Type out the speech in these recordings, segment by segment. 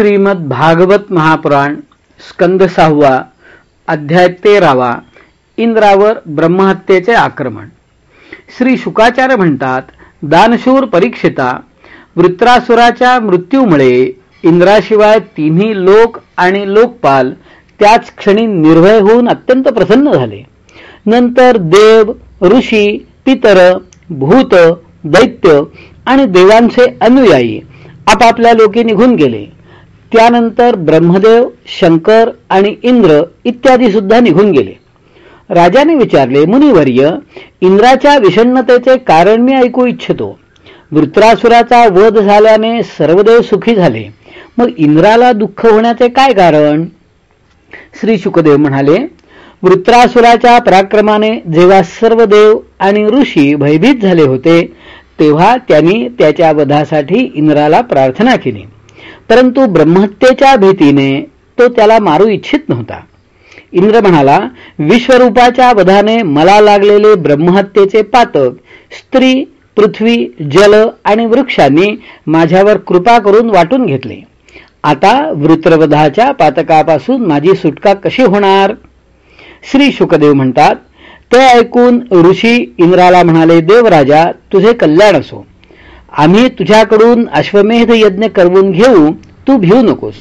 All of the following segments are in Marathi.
श्रीमद भागवत महापुराण स्कंद सहावा अध्याय तेरावा इंद्रावर ब्रह्महत्येचे आक्रमण. श्री शुकाचार्य म्हणतात दानशूर परीक्षिता वृत्रासुराच्या मृत्यूमुळे इंद्राशिवाय तिन्ही लोक आणि लोकपाल त्याच क्षणी निर्भय होऊन अत्यंत प्रसन्न झाले. नंतर देव ऋषी पितर भूत दैत्य आणि देवांचे अनुयायी आपापल्या लोकी निघून गेले. त्यानंतर ब्रह्मदेव शंकर आणि इंद्र इत्यादी सुद्धा निघून गेले. राजाने विचारले मुनिवर्य इंद्राच्या विषण्णतेचे कारण मी ऐकू इच्छितो. वृत्रासुराचा वध झाल्याने सर्वदेव सुखी झाले. मग इंद्राला दुःख होण्याचे काय कारण? श्री शुकदेव म्हणाले वृत्रासुराच्या पराक्रमाने जेव्हा सर्व देव आणि ऋषी भयभीत झाले होते तेव्हा त्यांनी त्याच्या वधासाठी इंद्राला प्रार्थना केली. परंतु ब्रह्महत्येच्या भीतीने तो त्याला मारू इच्छित नव्हता. इंद्र म्हणाला विश्वरूपाच्या वधाने मला लागलेले ब्रह्महत्येचे पातक स्त्री पृथ्वी जल आणि वृक्षांनी माझ्यावर कृपा करून वाटून घेतले. आता वृत्रवधाच्या पातकापासून माझी सुटका कशी होणार? श्री शुकदेव म्हणतात ते ऐकून ऋषी इंद्राला म्हणाले देवराजा तुझे कल्याण असो. आम्ही तुझ्याकडून अश्वमेध यज्ञ करवून घेऊ तू भिवू नकोस.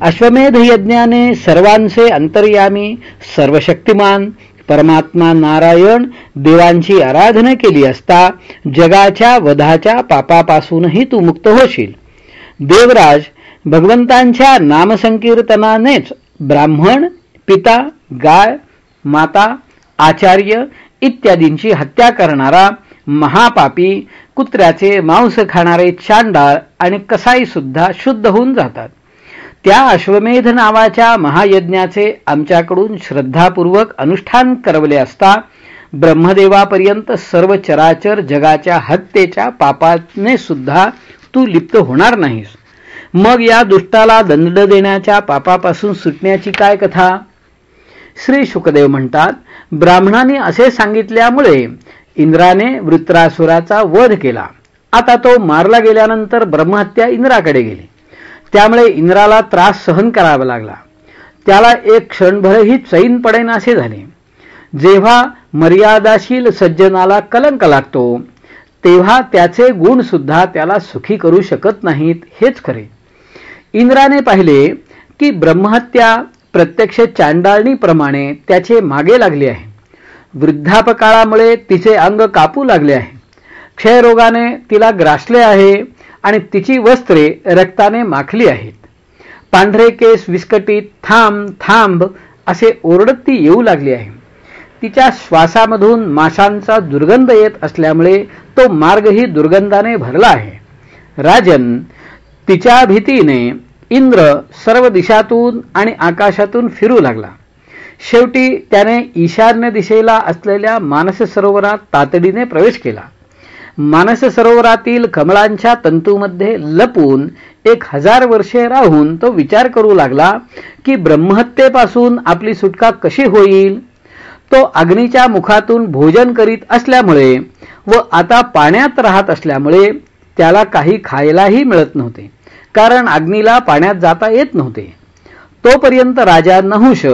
अश्वमेध यज्ञाने सर्वांचे अंतर्यामी सर्वशक्तिमान परमात्मा नारायण देवांची आराधना केली असता जगाच्या वधाच्या पापापासूनही तू मुक्त होशील. देवराज भगवंतांच्या नामसंकीर्तनानेच ब्राह्मण पिता गाय माता आचार्य इत्यादींची हत्या करणारा महापापी कुत्र्याचे मांस खाणारे चांडाळ आणि कसाई सुद्धा शुद्ध होऊन जातात. त्या अश्वमेध नावाच्या महायज्ञाचे आमच्याकडून श्रद्धापूर्वक अनुष्ठान करवले असता ब्रह्मदेवापर्यंत सर्व चराचर जगाच्या हत्येच्या पापाने सुद्धा तू लिप्त होणार नाहीस. मग या दुष्टाला दंड देण्याच्या पापापासून सुटण्याची काय कथा? श्री शुकदेव म्हणतात ब्राह्मणाने असे सांगितल्यामुळे इंद्राने वृत्रासुराचा वध केला. आता तो मारला गेल्यानंतर ब्रह्महत्या इंद्राकडे गेली. त्यामुळे इंद्राला त्रास सहन करावा लागला. त्याला एक क्षणभरही चैन पडेन असे झाले. जेव्हा मर्यादाशील सज्जनाला कलंक लागतो तेव्हा त्याचे गुण सुद्धा त्याला सुखी करू शकत नाहीत हेच खरे. इंद्राने पाहिले की ब्रह्महत्या प्रत्यक्ष चांडाळणीप्रमाणे त्याचे मागे लागले आहे. वृद्धापकाळामुळे तिचे अंग कापू लागले आहे. क्षयरोगाने तिला ग्रासले आहे आणि तिची वस्त्रे रक्ताने माखली आहेत. पांढरे केस विस्कटीत थांब थांब असे ओरडत ती येऊ लागली आहे. तिच्या श्वासामधून माशांचा दुर्गंध येत असल्यामुळे तो मार्गही दुर्गंधाने भरला आहे. राजन तिच्या भीतीने इंद्र सर्व दिशातून आणि आकाशातून फिरू लागला. शेवटी त्याने ईशान्य दिशेला असलेल्या मानस सरोवरात तातडीने प्रवेश केला. मानस सरोवरातील कमळांच्या तंतूमध्ये लपून एक हजार वर्षे राहून तो विचार करू लागला की ब्रह्महत्येपासून आपली सुटका कशी होईल? तो अग्नीच्या मुखातून भोजन करीत असल्यामुळे व आता पाण्यात राहत असल्यामुळे त्याला काही खायलाही मिळत नव्हते कारण अग्नीला पाण्यात जाता येत नव्हते. तोपर्यंत राजा नहुष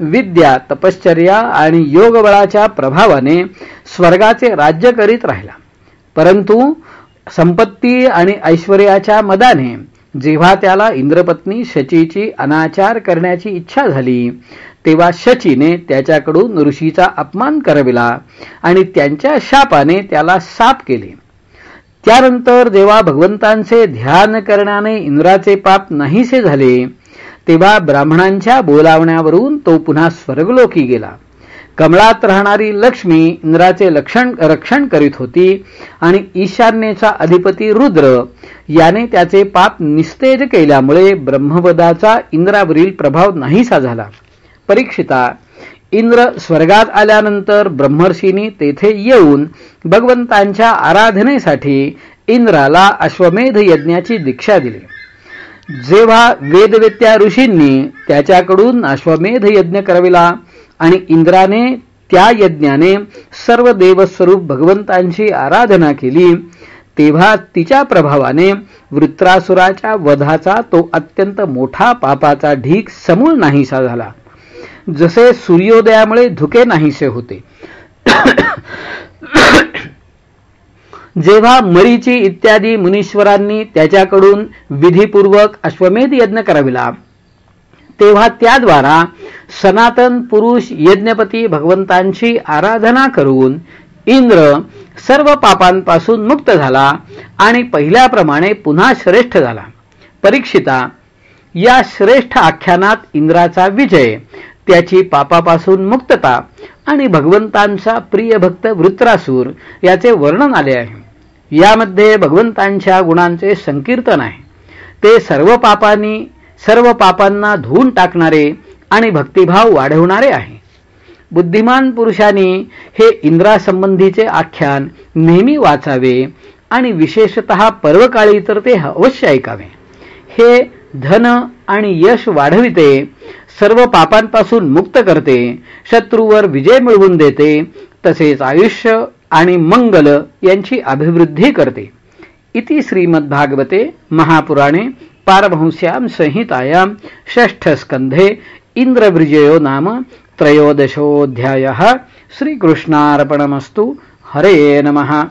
विद्या तपश्चर्या आणि योगबळाच्या प्रभावाने स्वर्गाचे राज्य करीत राहिला. परंतु संपत्ती आणि ऐश्वर्याच्या मदाने जेव्हा त्याला इंद्रपत्नी शचीची अनाचार करण्याची इच्छा झाली तेव्हा शचीने त्याच्याकडून ऋषीचा अपमान करविला आणि त्यांच्या शापाने त्याला साप केले. त्यानंतर जेव्हा भगवंतांचे ध्यान करण्याने इंद्राचे पाप नाहीसे झाले तेव्हा ब्राह्मणांच्या बोलावण्यावरून तो पुन्हा स्वर्गलोकी गेला. कमळात राहणारी लक्ष्मी इंद्राचे लक्षण रक्षण करीत होती आणि ईशान्येचा अधिपती रुद्र याने त्याचे पाप निस्तेज केल्यामुळे ब्रह्मवदाचा इंद्रावरील प्रभाव नाहीसा झाला. परीक्षिता इंद्र स्वर्गात आल्यानंतर ब्रह्मर्षींनी तेथे येऊन भगवंतांच्या आराधनेसाठी इंद्राला अश्वमेध यज्ञाची दीक्षा दिली. जेव्हा वेदवेत्या ऋषींनी त्याच्याकडून अश्वमेध यज्ञ करविला आणि इंद्राने त्या यज्ञाने सर्व देवस्वरूप भगवंतांची आराधना केली तेव्हा तिच्या प्रभावाने वृत्रासुराच्या वधाचा तो अत्यंत मोठा पापाचा ढीक समूळ नाहीसा झाला. जसे सूर्योदयामुळे धुके नाहीसे होते जेव्हा मरीची इत्यादी मुनीश्वरांनी त्याच्याकडून विधीपूर्वक अश्वमेध यज्ञ कराविला तेव्हा त्याद्वारा सनातन पुरुष यज्ञपती भगवंतांची आराधना करून इंद्र सर्व पापांपासून मुक्त झाला आणि पहिल्याप्रमाणे पुन्हा श्रेष्ठ झाला. परीक्षिता या श्रेष्ठ आख्यानात इंद्राचा विजय त्याची पापापासून मुक्तता आणि भगवंतांचा प्रिय भक्त वृत्रासूर याचे वर्णन आले आहे. यामध्ये भगवंतांच्या गुणांचे संकीर्तन आहे. ते सर्व पापांनी सर्व पापांना धुवून टाकणारे आणि भक्तिभाव वाढवणारे आहे. बुद्धिमान पुरुषांनी हे इंद्रासंबंधीचे आख्यान नेहमी वाचावे आणि विशेषत पर्वकाळी तर ते अवश्य ऐकावे. हे धन आणि यश वाढविते सर्व पापांपासून मुक्त करते शत्रूवर विजय मिळवून देते तसेच आयुष्य आणि मंगल यांची अभिवृद्धी करते. इति श्रीमद्भागवते महापुराणे पारमहंस्यां संहितायां षष्ठस्कन्धे इन्द्रविजयो नाम त्रयोदशोऽध्यायः. श्रीकृष्णार्पणमस्तु. हरे नमः.